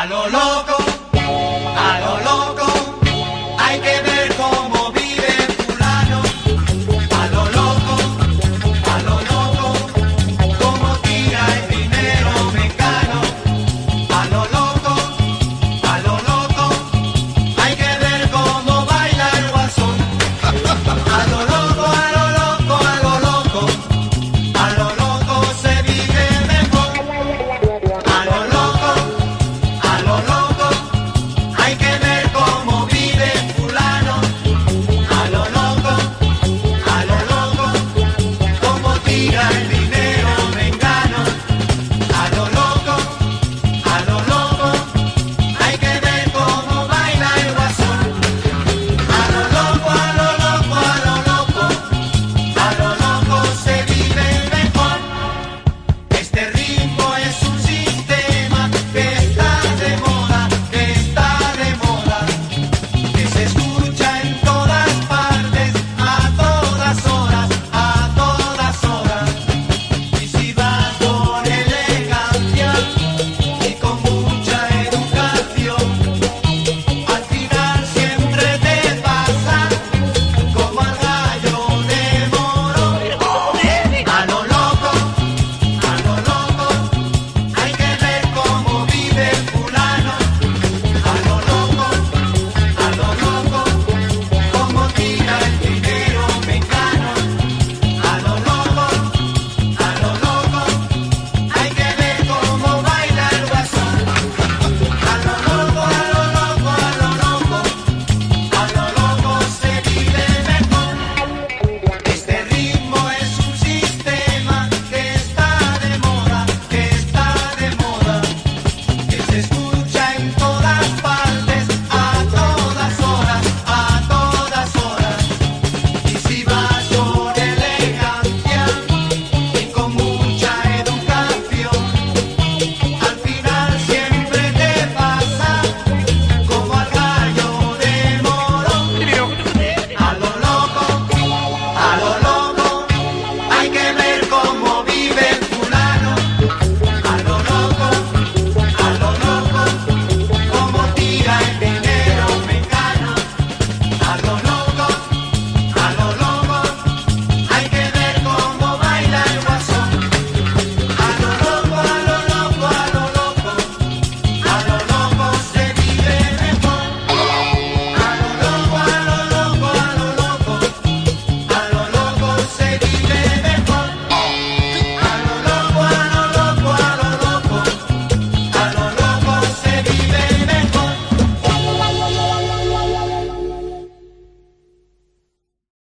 Manolo